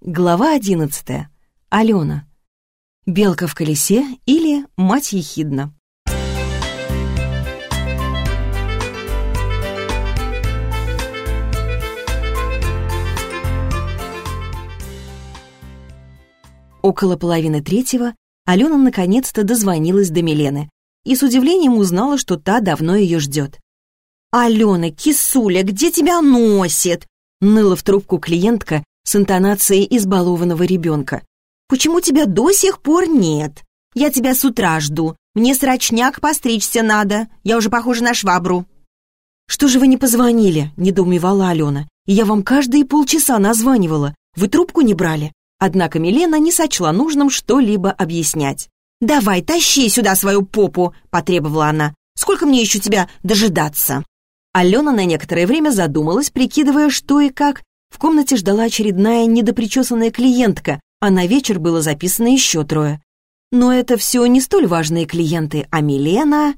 Глава одиннадцатая. Алена. Белка в колесе или мать ехидна. Около половины третьего Алена наконец-то дозвонилась до Милены и с удивлением узнала, что та давно ее ждет. «Алена, кисуля, где тебя носит?» ныла в трубку клиентка с интонацией избалованного ребенка. «Почему тебя до сих пор нет? Я тебя с утра жду. Мне срочняк постричься надо. Я уже похожа на швабру». «Что же вы не позвонили?» — недоумевала Алена. «Я вам каждые полчаса названивала. Вы трубку не брали?» Однако Милена не сочла нужным что-либо объяснять. «Давай, тащи сюда свою попу!» — потребовала она. «Сколько мне еще тебя дожидаться?» Алена на некоторое время задумалась, прикидывая, что и как. В комнате ждала очередная недопричесанная клиентка, а на вечер было записано еще трое. Но это все не столь важные клиенты, а Милена...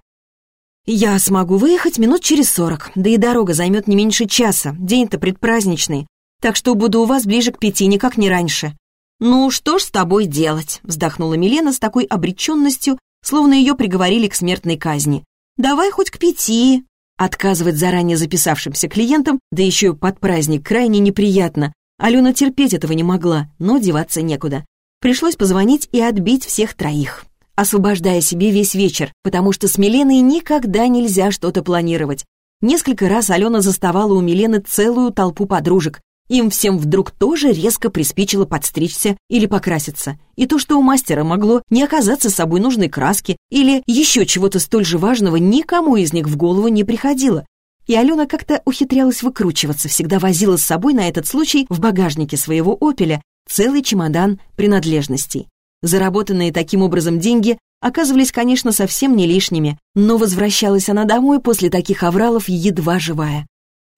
«Я смогу выехать минут через сорок, да и дорога займет не меньше часа, день-то предпраздничный, так что буду у вас ближе к пяти, никак не раньше». «Ну, что ж с тобой делать?» — вздохнула Милена с такой обреченностью, словно ее приговорили к смертной казни. «Давай хоть к пяти». Отказывать заранее записавшимся клиентам, да еще под праздник, крайне неприятно. Алена терпеть этого не могла, но деваться некуда. Пришлось позвонить и отбить всех троих, освобождая себе весь вечер, потому что с Миленой никогда нельзя что-то планировать. Несколько раз Алена заставала у Милены целую толпу подружек, им всем вдруг тоже резко приспичило подстричься или покраситься. И то, что у мастера могло не оказаться собой нужной краски или еще чего-то столь же важного, никому из них в голову не приходило. И Алена как-то ухитрялась выкручиваться, всегда возила с собой на этот случай в багажнике своего «Опеля» целый чемодан принадлежностей. Заработанные таким образом деньги оказывались, конечно, совсем не лишними, но возвращалась она домой после таких авралов едва живая.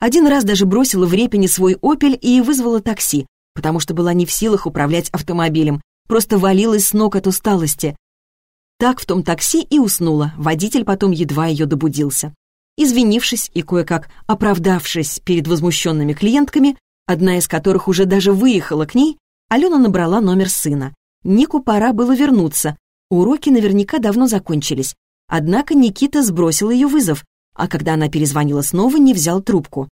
Один раз даже бросила в Репине свой «Опель» и вызвала такси, потому что была не в силах управлять автомобилем, просто валилась с ног от усталости. Так в том такси и уснула, водитель потом едва ее добудился. Извинившись и кое-как оправдавшись перед возмущенными клиентками, одна из которых уже даже выехала к ней, Алена набрала номер сына. Нику пора было вернуться, уроки наверняка давно закончились. Однако Никита сбросил ее вызов, а когда она перезвонила снова, не взял трубку.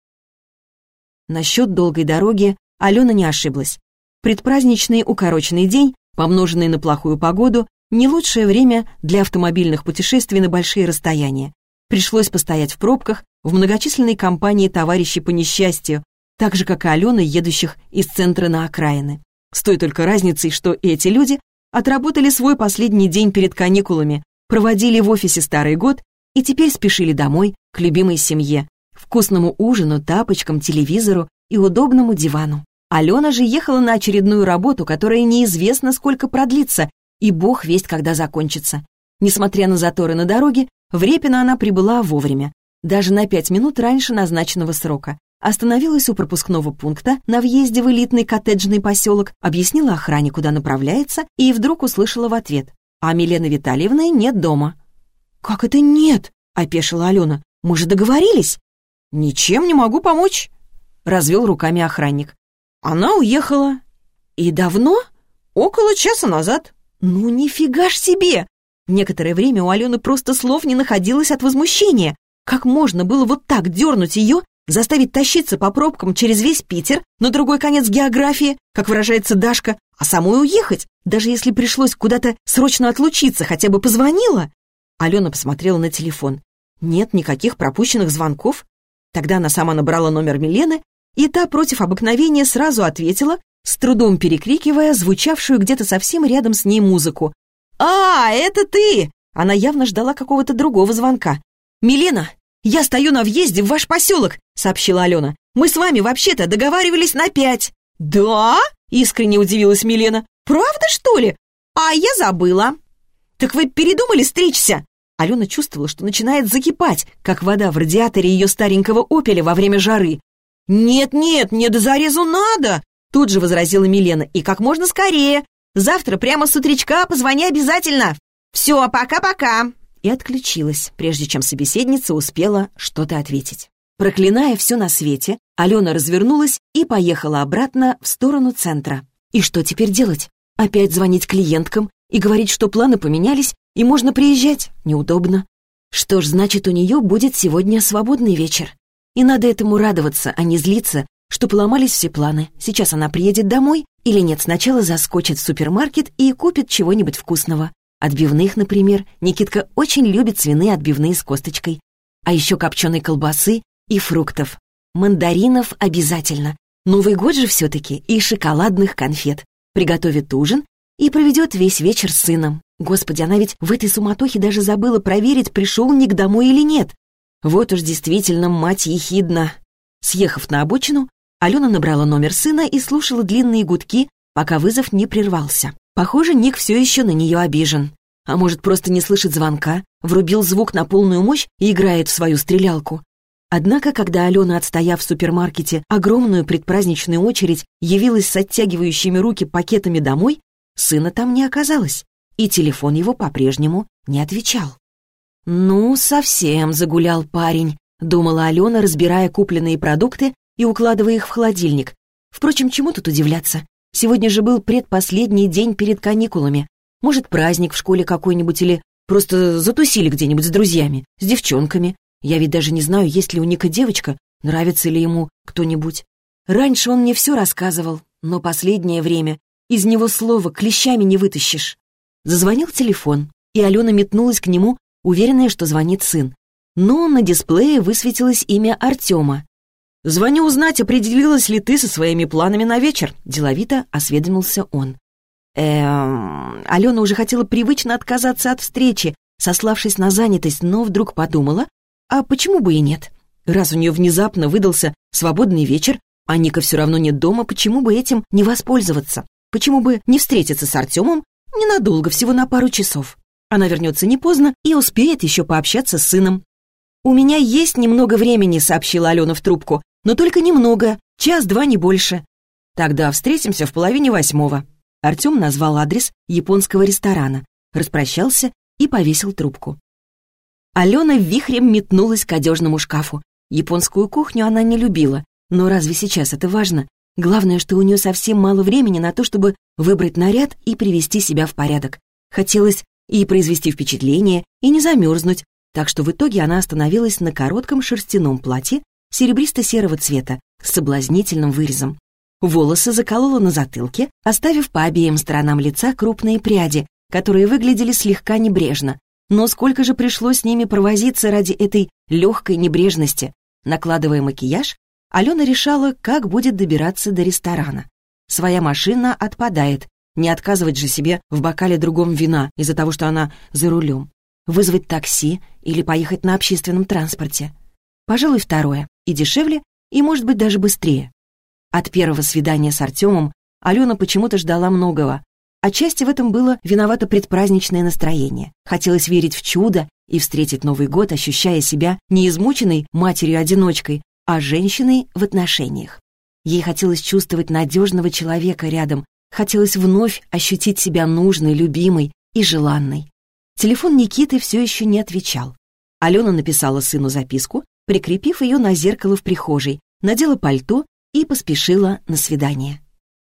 Насчет долгой дороги Алена не ошиблась. Предпраздничный укороченный день, помноженный на плохую погоду, не лучшее время для автомобильных путешествий на большие расстояния. Пришлось постоять в пробках в многочисленной компании товарищей по несчастью, так же, как и Алена, едущих из центра на окраины. С той только разницей, что эти люди отработали свой последний день перед каникулами, проводили в офисе старый год и теперь спешили домой к любимой семье, вкусному ужину, тапочкам, телевизору и удобному дивану. Алена же ехала на очередную работу, которая неизвестно сколько продлится, и бог весть, когда закончится. Несмотря на заторы на дороге, в Репино она прибыла вовремя, даже на пять минут раньше назначенного срока. Остановилась у пропускного пункта на въезде в элитный коттеджный поселок, объяснила охране, куда направляется, и вдруг услышала в ответ. «А Милены Витальевны нет дома». «Как это нет?» — опешила Алена. «Мы же договорились». «Ничем не могу помочь», — развел руками охранник. «Она уехала». «И давно?» «Около часа назад». «Ну, нифига ж себе!» Некоторое время у Алены просто слов не находилось от возмущения. Как можно было вот так дернуть ее, заставить тащиться по пробкам через весь Питер, на другой конец географии, как выражается Дашка, а самой уехать, даже если пришлось куда-то срочно отлучиться, хотя бы позвонила? Алена посмотрела на телефон. Нет никаких пропущенных звонков. Тогда она сама набрала номер Милены, и та против обыкновения сразу ответила, с трудом перекрикивая звучавшую где-то совсем рядом с ней музыку. «А, это ты!» Она явно ждала какого-то другого звонка. «Милена, я стою на въезде в ваш поселок», — сообщила Алена. «Мы с вами вообще-то договаривались на пять». «Да?» — искренне удивилась Милена. «Правда, что ли? А я забыла». «Так вы передумали стричься?» Алена чувствовала, что начинает закипать, как вода в радиаторе ее старенького «Опеля» во время жары. «Нет-нет, мне до зарезу надо!» Тут же возразила Милена. «И как можно скорее. Завтра прямо с утречка позвони обязательно. Все, пока-пока!» И отключилась, прежде чем собеседница успела что-то ответить. Проклиная все на свете, Алена развернулась и поехала обратно в сторону центра. И что теперь делать? Опять звонить клиенткам и говорить, что планы поменялись, и можно приезжать? Неудобно. Что ж, значит, у нее будет сегодня свободный вечер. И надо этому радоваться, а не злиться, что поломались все планы. Сейчас она приедет домой или нет, сначала заскочит в супермаркет и купит чего-нибудь вкусного. Отбивных, например. Никитка очень любит свиные отбивные с косточкой. А еще копченой колбасы и фруктов. Мандаринов обязательно. Новый год же все-таки и шоколадных конфет. Приготовит ужин и проведет весь вечер с сыном. Господи, она ведь в этой суматохе даже забыла проверить, пришел Ник домой или нет. Вот уж действительно мать ехидна. Съехав на обочину, Алена набрала номер сына и слушала длинные гудки, пока вызов не прервался. Похоже, Ник все еще на нее обижен. А может, просто не слышит звонка, врубил звук на полную мощь и играет в свою стрелялку. Однако, когда Алена, отстояв в супермаркете огромную предпраздничную очередь, явилась с оттягивающими руки пакетами домой, сына там не оказалось, и телефон его по-прежнему не отвечал. «Ну, совсем загулял парень», — думала Алена, разбирая купленные продукты и укладывая их в холодильник. Впрочем, чему тут удивляться? Сегодня же был предпоследний день перед каникулами. Может, праздник в школе какой-нибудь или просто затусили где-нибудь с друзьями, с девчонками. Я ведь даже не знаю, есть ли у Ника девочка, нравится ли ему кто-нибудь. Раньше он мне все рассказывал, но последнее время из него слова клещами не вытащишь. Зазвонил телефон, и Алена метнулась к нему, уверенная, что звонит сын. Но на дисплее высветилось имя Артема. «Звоню узнать, определилась ли ты со своими планами на вечер», — деловито осведомился он. Эм... Алена уже хотела привычно отказаться от встречи, сославшись на занятость, но вдруг подумала, а почему бы и нет? Раз у нее внезапно выдался свободный вечер, а Ника все равно нет дома, почему бы этим не воспользоваться? Почему бы не встретиться с Артемом ненадолго, всего на пару часов? Она вернется не поздно и успеет еще пообщаться с сыном. «У меня есть немного времени», — сообщила Алена в трубку, «но только немного, час-два, не больше». «Тогда встретимся в половине восьмого». Артем назвал адрес японского ресторана, распрощался и повесил трубку. Алена вихрем метнулась к одежному шкафу. Японскую кухню она не любила, но разве сейчас это важно? Главное, что у нее совсем мало времени на то, чтобы выбрать наряд и привести себя в порядок. Хотелось и произвести впечатление, и не замерзнуть, так что в итоге она остановилась на коротком шерстяном платье серебристо-серого цвета с соблазнительным вырезом. Волосы заколола на затылке, оставив по обеим сторонам лица крупные пряди, которые выглядели слегка небрежно. Но сколько же пришлось с ними провозиться ради этой легкой небрежности? Накладывая макияж, Алена решала, как будет добираться до ресторана. Своя машина отпадает, не отказывать же себе в бокале другом вина из-за того, что она за рулем. Вызвать такси или поехать на общественном транспорте. Пожалуй, второе. И дешевле, и, может быть, даже быстрее. От первого свидания с Артемом Алена почему-то ждала многого. Отчасти в этом было виновато предпраздничное настроение. Хотелось верить в чудо и встретить Новый год, ощущая себя не измученной матерью-одиночкой, а женщиной в отношениях. Ей хотелось чувствовать надежного человека рядом, хотелось вновь ощутить себя нужной, любимой и желанной. Телефон Никиты все еще не отвечал. Алена написала сыну записку, прикрепив ее на зеркало в прихожей, надела пальто и поспешила на свидание.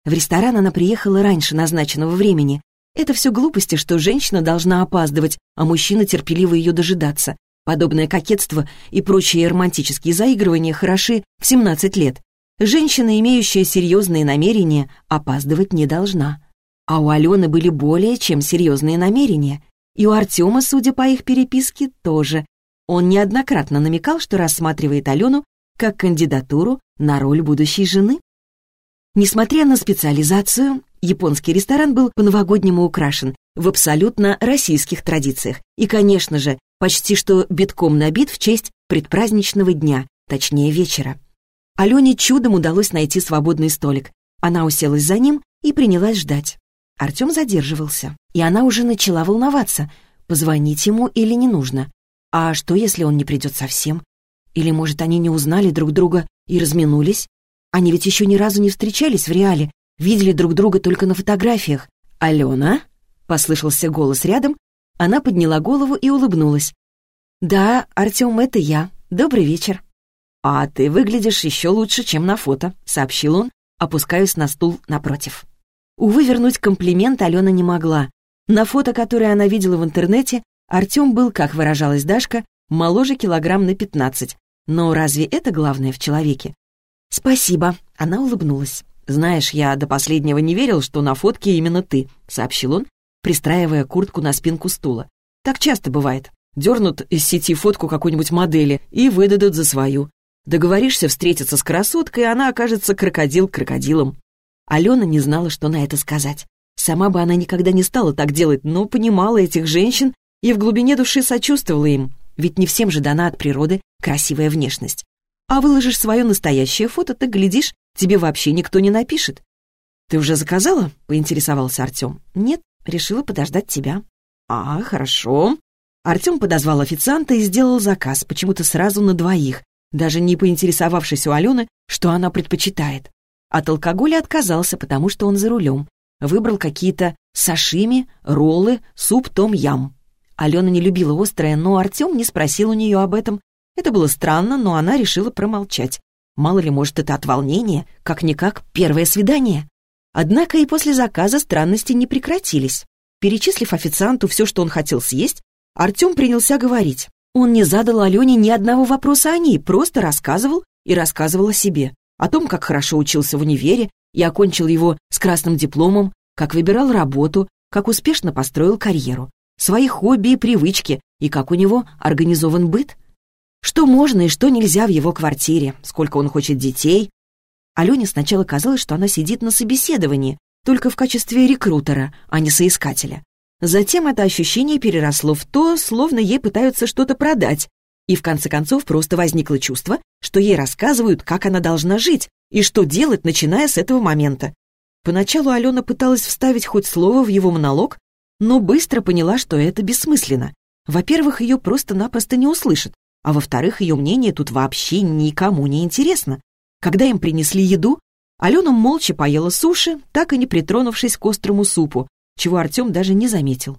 В ресторан она приехала раньше назначенного времени. Это все глупости, что женщина должна опаздывать, а мужчина терпеливо ее дожидаться. Подобное кокетство и прочие романтические заигрывания хороши в 17 лет. Женщина, имеющая серьезные намерения, опаздывать не должна. А у Алены были более чем серьезные намерения. И у Артема, судя по их переписке, тоже. Он неоднократно намекал, что рассматривает Алену как кандидатуру на роль будущей жены. Несмотря на специализацию, японский ресторан был по-новогоднему украшен в абсолютно российских традициях и, конечно же, почти что битком набит в честь предпраздничного дня, точнее вечера. Алене чудом удалось найти свободный столик. Она уселась за ним и принялась ждать. Артем задерживался, и она уже начала волноваться, позвонить ему или не нужно. А что, если он не придет совсем? Или, может, они не узнали друг друга и разминулись? Они ведь еще ни разу не встречались в реале, видели друг друга только на фотографиях. «Алена?» — послышался голос рядом. Она подняла голову и улыбнулась. «Да, Артем, это я. Добрый вечер». «А ты выглядишь еще лучше, чем на фото», — сообщил он, опускаясь на стул напротив. Увы, вернуть комплимент Алена не могла. На фото, которое она видела в интернете, Артем был, как выражалась Дашка, моложе килограмм на 15. Но разве это главное в человеке? «Спасибо», — она улыбнулась. «Знаешь, я до последнего не верил, что на фотке именно ты», — сообщил он, пристраивая куртку на спинку стула. «Так часто бывает. Дернут из сети фотку какой-нибудь модели и выдадут за свою. Договоришься встретиться с красоткой, и она окажется крокодил крокодилом. Алена не знала, что на это сказать. Сама бы она никогда не стала так делать, но понимала этих женщин и в глубине души сочувствовала им, ведь не всем же дана от природы красивая внешность. А выложишь свое настоящее фото, ты глядишь, тебе вообще никто не напишет. «Ты уже заказала?» — поинтересовался Артем. «Нет, решила подождать тебя». «А, хорошо». Артем подозвал официанта и сделал заказ, почему-то сразу на двоих, даже не поинтересовавшись у Алены, что она предпочитает. От алкоголя отказался, потому что он за рулем. Выбрал какие-то сашими, роллы, суп том-ям. Алена не любила острое, но Артем не спросил у нее об этом. Это было странно, но она решила промолчать. Мало ли, может, это от волнения, как-никак первое свидание. Однако и после заказа странности не прекратились. Перечислив официанту все, что он хотел съесть, Артем принялся говорить. Он не задал Алене ни одного вопроса о ней, просто рассказывал и рассказывал о себе. О том, как хорошо учился в универе и окончил его с красным дипломом, как выбирал работу, как успешно построил карьеру, свои хобби и привычки, и как у него организован быт. Что можно и что нельзя в его квартире, сколько он хочет детей. Алене сначала казалось, что она сидит на собеседовании, только в качестве рекрутера, а не соискателя. Затем это ощущение переросло в то, словно ей пытаются что-то продать, и в конце концов просто возникло чувство, что ей рассказывают, как она должна жить и что делать, начиная с этого момента. Поначалу Алена пыталась вставить хоть слово в его монолог, но быстро поняла, что это бессмысленно. Во-первых, ее просто-напросто не услышат, а во-вторых, ее мнение тут вообще никому не интересно. Когда им принесли еду, Алена молча поела суши, так и не притронувшись к острому супу, чего Артем даже не заметил.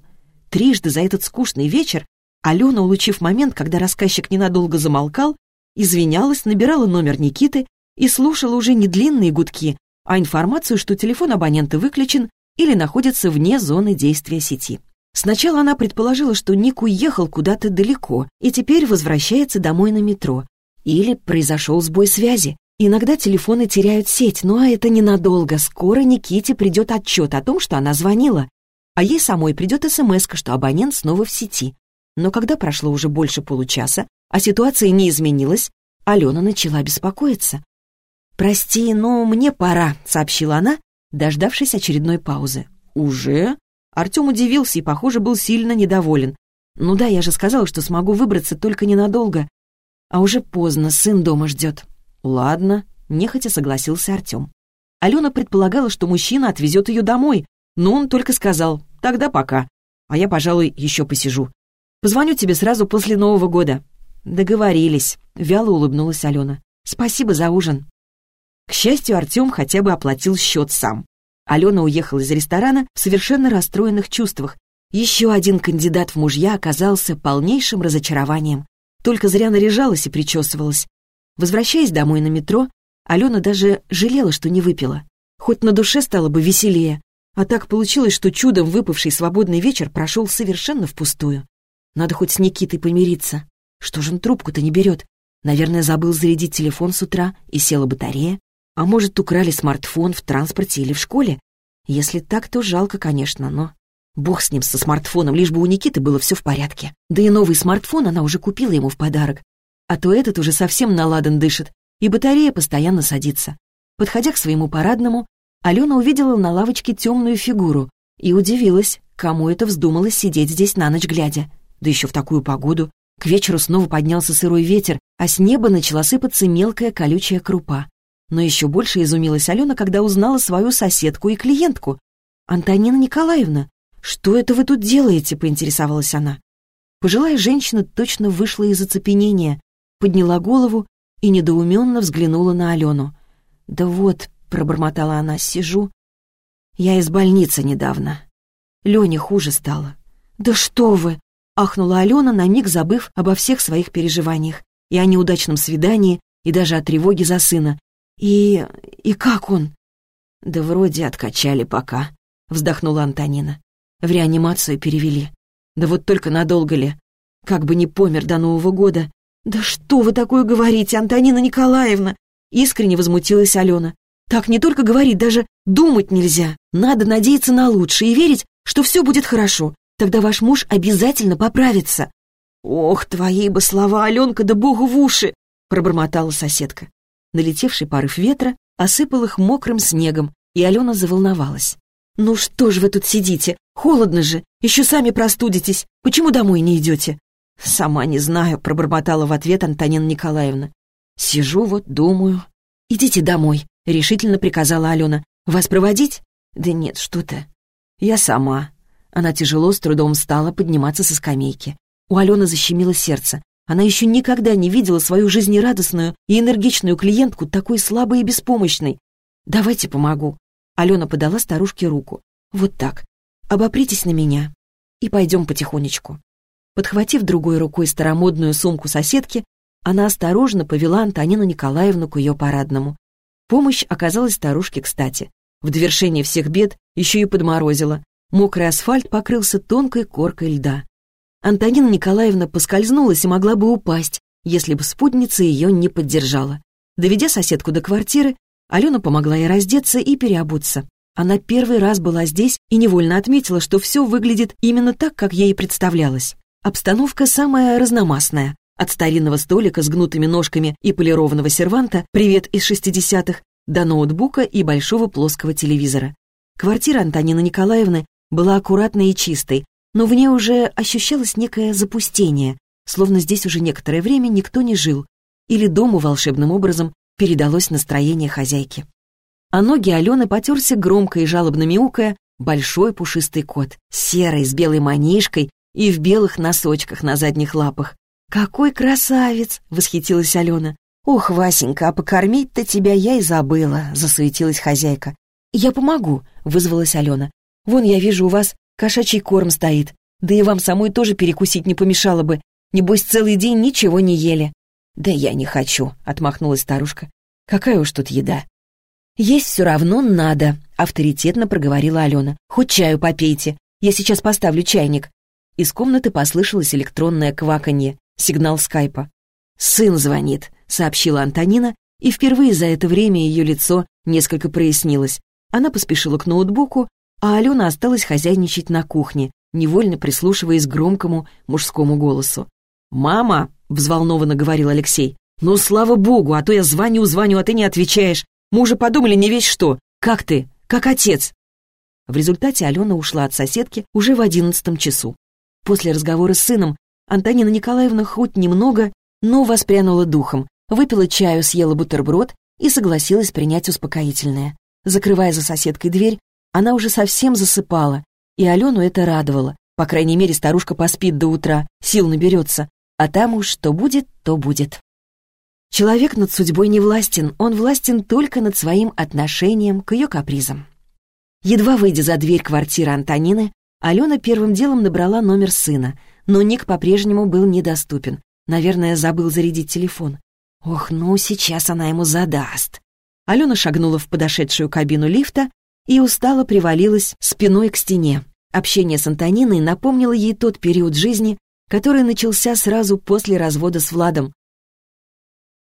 Трижды за этот скучный вечер Алена, улучив момент, когда рассказчик ненадолго замолкал, извинялась, набирала номер Никиты и слушала уже не длинные гудки, а информацию, что телефон абонента выключен или находится вне зоны действия сети. Сначала она предположила, что Ник уехал куда-то далеко и теперь возвращается домой на метро. Или произошел сбой связи. Иногда телефоны теряют сеть, но это ненадолго. Скоро Никите придет отчет о том, что она звонила. А ей самой придет смс что абонент снова в сети. Но когда прошло уже больше получаса, а ситуация не изменилась, Алена начала беспокоиться. «Прости, но мне пора», — сообщила она, дождавшись очередной паузы. «Уже?» Артем удивился и, похоже, был сильно недоволен. «Ну да, я же сказала, что смогу выбраться только ненадолго. А уже поздно, сын дома ждет». «Ладно», — нехотя согласился Артем. Алена предполагала, что мужчина отвезет ее домой, но он только сказал «тогда пока, а я, пожалуй, еще посижу. Позвоню тебе сразу после Нового года». «Договорились», — вяло улыбнулась Алена. «Спасибо за ужин». К счастью, Артем хотя бы оплатил счет сам. Алена уехала из ресторана в совершенно расстроенных чувствах. Еще один кандидат в мужья оказался полнейшим разочарованием. Только зря наряжалась и причесывалась. Возвращаясь домой на метро, Алена даже жалела, что не выпила. Хоть на душе стало бы веселее. А так получилось, что чудом выпавший свободный вечер прошел совершенно впустую. Надо хоть с Никитой помириться. Что же он трубку-то не берет? Наверное, забыл зарядить телефон с утра и села батарея. А может, украли смартфон в транспорте или в школе? Если так, то жалко, конечно, но... Бог с ним, со смартфоном, лишь бы у Никиты было все в порядке. Да и новый смартфон она уже купила ему в подарок. А то этот уже совсем наладан дышит, и батарея постоянно садится. Подходя к своему парадному, Алена увидела на лавочке темную фигуру и удивилась, кому это вздумалось сидеть здесь на ночь глядя. Да еще в такую погоду. К вечеру снова поднялся сырой ветер, а с неба начала сыпаться мелкая колючая крупа. Но еще больше изумилась Алена, когда узнала свою соседку и клиентку. «Антонина Николаевна, что это вы тут делаете?» — поинтересовалась она. Пожилая женщина точно вышла из оцепенения, подняла голову и недоуменно взглянула на Алену. «Да вот», — пробормотала она, — «сижу. Я из больницы недавно. Лене хуже стало». «Да что вы!» Ахнула Алена, на миг забыв обо всех своих переживаниях. И о неудачном свидании, и даже о тревоге за сына. «И... и как он?» «Да вроде откачали пока», — вздохнула Антонина. «В реанимацию перевели. Да вот только надолго ли? Как бы не помер до Нового года». «Да что вы такое говорите, Антонина Николаевна?» Искренне возмутилась Алена. «Так не только говорить, даже думать нельзя. Надо надеяться на лучшее и верить, что все будет хорошо. Тогда ваш муж обязательно поправится». «Ох, твои бы слова, Аленка, да богу в уши!» пробормотала соседка. Налетевший порыв ветра осыпал их мокрым снегом, и Алена заволновалась. «Ну что ж вы тут сидите? Холодно же, еще сами простудитесь. Почему домой не идете?» «Сама не знаю», — пробормотала в ответ Антонина Николаевна. «Сижу вот, думаю». «Идите домой», — решительно приказала Алена. «Вас проводить?» «Да нет, что ты». «Я сама». Она тяжело, с трудом стала подниматься со скамейки. У Алены защемило сердце. Она еще никогда не видела свою жизнерадостную и энергичную клиентку такой слабой и беспомощной. «Давайте помогу». Алена подала старушке руку. «Вот так. Обопритесь на меня. И пойдем потихонечку». Подхватив другой рукой старомодную сумку соседки, она осторожно повела Антонину Николаевну к ее парадному. Помощь оказалась старушке кстати. В довершение всех бед еще и подморозило. Мокрый асфальт покрылся тонкой коркой льда. Антонина Николаевна поскользнулась и могла бы упасть, если бы спутница ее не поддержала. Доведя соседку до квартиры, Алена помогла ей раздеться и переобуться. Она первый раз была здесь и невольно отметила, что все выглядит именно так, как ей представлялось. Обстановка самая разномастная. От старинного столика с гнутыми ножками и полированного серванта «Привет из 60-х» до ноутбука и большого плоского телевизора. Квартира Антонины Николаевны была аккуратной и чистой, но в ней уже ощущалось некое запустение, словно здесь уже некоторое время никто не жил, или дому волшебным образом передалось настроение хозяйки. А ноги Алены потерся громко и жалобно мяукая большой пушистый кот, серый, с белой манишкой и в белых носочках на задних лапах. «Какой красавец!» — восхитилась Алена. «Ох, Васенька, а покормить-то тебя я и забыла», — засуетилась хозяйка. «Я помогу», — вызвалась Алена. «Вон я вижу, у вас кошачий корм стоит. Да и вам самой тоже перекусить не помешало бы. Небось, целый день ничего не ели». «Да я не хочу», — отмахнулась старушка. «Какая уж тут еда». «Есть все равно надо», — авторитетно проговорила Алена. «Хоть чаю попейте. Я сейчас поставлю чайник». Из комнаты послышалось электронное кваканье сигнал скайпа. «Сын звонит», — сообщила Антонина, и впервые за это время ее лицо несколько прояснилось. Она поспешила к ноутбуку, а Алена осталась хозяйничать на кухне, невольно прислушиваясь к громкому мужскому голосу. «Мама!» — взволнованно говорил Алексей. «Ну, слава богу, а то я звоню, звоню, а ты не отвечаешь. Мы уже подумали не весь что. Как ты? Как отец?» В результате Алена ушла от соседки уже в одиннадцатом часу. После разговора с сыном Антонина Николаевна хоть немного, но воспрянула духом, выпила чаю, съела бутерброд и согласилась принять успокоительное. Закрывая за соседкой дверь, она уже совсем засыпала, и Алену это радовало. По крайней мере, старушка поспит до утра, сил наберется, а там уж что будет, то будет. Человек над судьбой не властен, он властен только над своим отношением к ее капризам. Едва выйдя за дверь квартиры Антонины, Алена первым делом набрала номер сына, но Ник по-прежнему был недоступен. Наверное, забыл зарядить телефон. Ох, ну сейчас она ему задаст. Алена шагнула в подошедшую кабину лифта и устало привалилась спиной к стене. Общение с Антониной напомнило ей тот период жизни, который начался сразу после развода с Владом.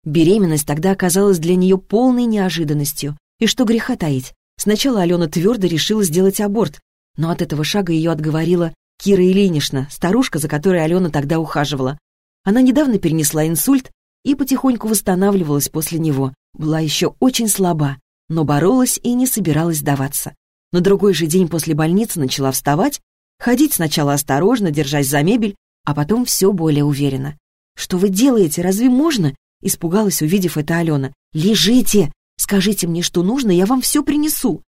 Беременность тогда оказалась для нее полной неожиданностью. И что греха таить. Сначала Алена твердо решила сделать аборт, но от этого шага ее отговорила Кира Ильинична, старушка, за которой Алена тогда ухаживала. Она недавно перенесла инсульт и потихоньку восстанавливалась после него. Была еще очень слаба, но боролась и не собиралась сдаваться. На другой же день после больницы начала вставать, ходить сначала осторожно, держась за мебель, а потом все более уверенно. «Что вы делаете? Разве можно?» Испугалась, увидев это Алена. «Лежите! Скажите мне, что нужно, я вам все принесу».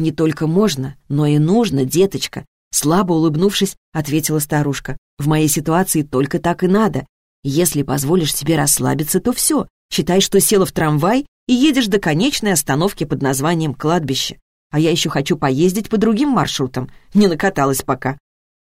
«Не только можно, но и нужно, деточка. Слабо улыбнувшись, ответила старушка. «В моей ситуации только так и надо. Если позволишь себе расслабиться, то все. Считай, что села в трамвай и едешь до конечной остановки под названием «Кладбище». А я еще хочу поездить по другим маршрутам. Не накаталась пока».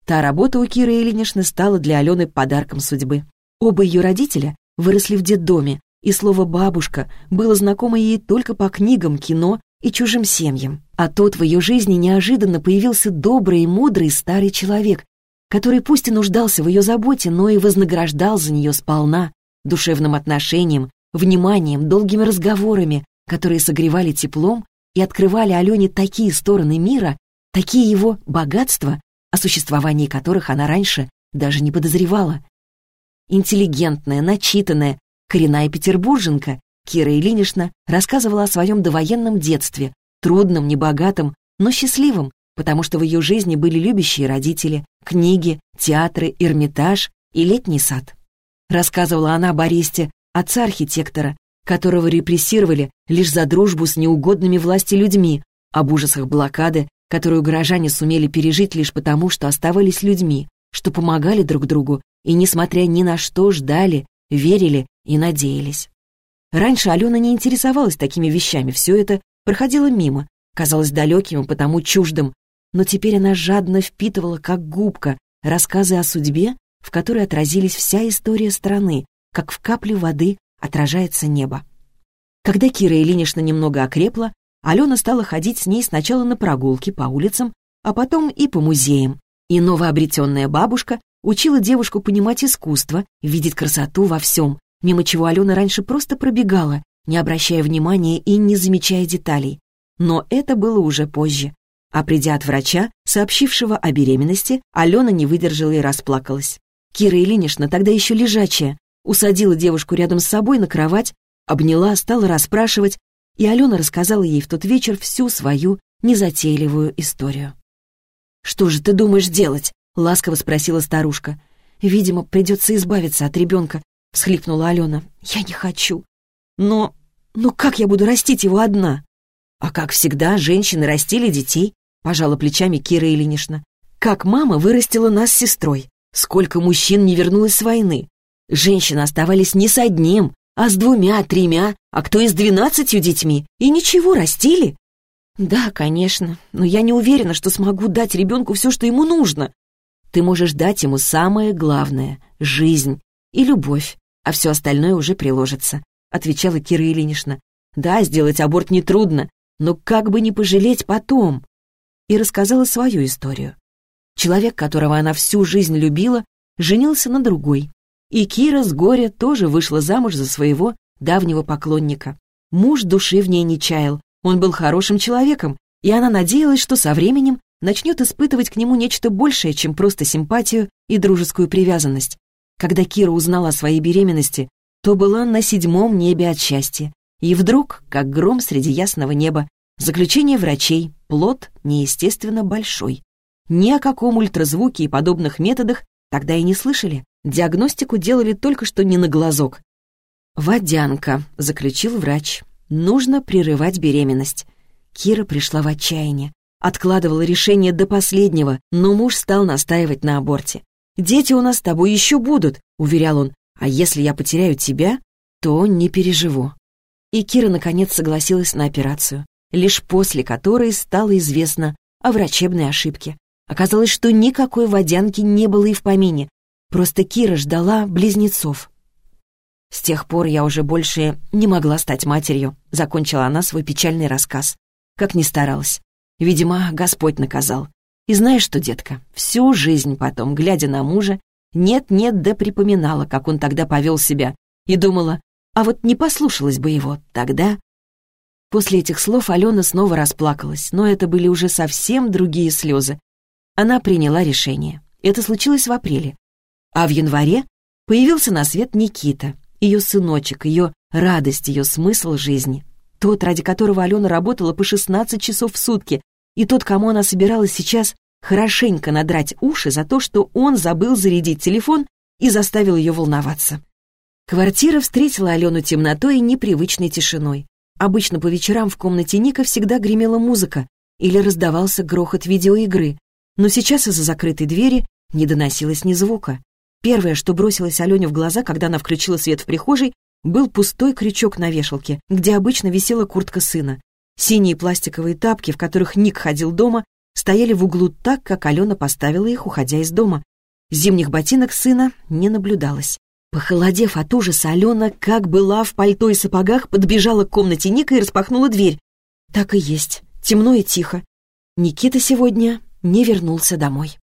Та работа у Киры Ильиничны стала для Алены подарком судьбы. Оба ее родителя выросли в детдоме, и слово «бабушка» было знакомо ей только по книгам, кино и чужим семьям. А тут в ее жизни неожиданно появился добрый и мудрый старый человек, который пусть и нуждался в ее заботе, но и вознаграждал за нее сполна душевным отношением, вниманием, долгими разговорами, которые согревали теплом и открывали Алене такие стороны мира, такие его богатства, о существовании которых она раньше даже не подозревала. Интеллигентная, начитанная, коренная петербурженка, Кира Ильинична рассказывала о своем довоенном детстве, трудном, небогатом, но счастливом, потому что в ее жизни были любящие родители, книги, театры, Эрмитаж и летний сад. Рассказывала она об аресте отца архитектора, которого репрессировали лишь за дружбу с неугодными власти людьми, об ужасах блокады, которую горожане сумели пережить лишь потому, что оставались людьми, что помогали друг другу и, несмотря ни на что, ждали, верили и надеялись. Раньше Алена не интересовалась такими вещами, все это проходило мимо, казалось далеким и потому чуждым, но теперь она жадно впитывала, как губка, рассказы о судьбе, в которой отразились вся история страны, как в капле воды отражается небо. Когда Кира Ильинична немного окрепла, Алена стала ходить с ней сначала на прогулки по улицам, а потом и по музеям. И новообретенная бабушка учила девушку понимать искусство, видеть красоту во всем, мимо чего Алена раньше просто пробегала, не обращая внимания и не замечая деталей. Но это было уже позже. А придя от врача, сообщившего о беременности, Алена не выдержала и расплакалась. Кира Ильинична, тогда еще лежачая, усадила девушку рядом с собой на кровать, обняла, стала расспрашивать, и Алена рассказала ей в тот вечер всю свою незатейливую историю. «Что же ты думаешь делать?» — ласково спросила старушка. «Видимо, придется избавиться от ребенка», — всхлипнула Алена. «Я не хочу. Но... но как я буду растить его одна?» «А как всегда, женщины растили детей», — пожала плечами Кира Ильинична. «Как мама вырастила нас с сестрой. Сколько мужчин не вернулось с войны. Женщины оставались не с одним, а с двумя, тремя, а кто и с двенадцатью детьми. И ничего, растили. Да, конечно, но я не уверена, что смогу дать ребенку все, что ему нужно. Ты можешь дать ему самое главное — жизнь и любовь, а все остальное уже приложится, — отвечала Кира Ильинична. Да, сделать аборт нетрудно, но как бы не пожалеть потом. И рассказала свою историю. Человек, которого она всю жизнь любила, женился на другой, и Кира с горя тоже вышла замуж за своего давнего поклонника. Муж души в ней не чаял, он был хорошим человеком, и она надеялась, что со временем начнет испытывать к нему нечто большее, чем просто симпатию и дружескую привязанность. Когда Кира узнала о своей беременности, то была на седьмом небе от счастья. И вдруг, как гром среди ясного неба, заключение врачей, плод неестественно большой. Ни о каком ультразвуке и подобных методах тогда и не слышали. Диагностику делали только что не на глазок. «Водянка», — заключил врач. «Нужно прерывать беременность». Кира пришла в отчаяние. Откладывала решение до последнего, но муж стал настаивать на аборте. «Дети у нас с тобой еще будут», — уверял он. «А если я потеряю тебя, то не переживу». И Кира, наконец, согласилась на операцию, лишь после которой стало известно о врачебной ошибке. Оказалось, что никакой водянки не было и в помине. Просто Кира ждала близнецов. С тех пор я уже больше не могла стать матерью, закончила она свой печальный рассказ. Как ни старалась. Видимо, Господь наказал. И знаешь что, детка, всю жизнь потом, глядя на мужа, нет-нет, да припоминала, как он тогда повел себя, и думала, а вот не послушалась бы его тогда. После этих слов Алена снова расплакалась, но это были уже совсем другие слезы. Она приняла решение. Это случилось в апреле. А в январе появился на свет Никита, ее сыночек, ее радость, ее смысл жизни. Тот, ради которого Алена работала по 16 часов в сутки, и тот, кому она собиралась сейчас хорошенько надрать уши за то, что он забыл зарядить телефон и заставил ее волноваться. Квартира встретила Алену темнотой и непривычной тишиной. Обычно по вечерам в комнате Ника всегда гремела музыка или раздавался грохот видеоигры, но сейчас из-за закрытой двери не доносилось ни звука. Первое, что бросилось Алене в глаза, когда она включила свет в прихожей, был пустой крючок на вешалке, где обычно висела куртка сына. Синие пластиковые тапки, в которых Ник ходил дома, стояли в углу так, как Алена поставила их, уходя из дома. Зимних ботинок сына не наблюдалось. Похолодев от ужаса, Алена, как была в пальто и сапогах, подбежала к комнате Ника и распахнула дверь. Так и есть. Темно и тихо. Никита сегодня не вернулся домой.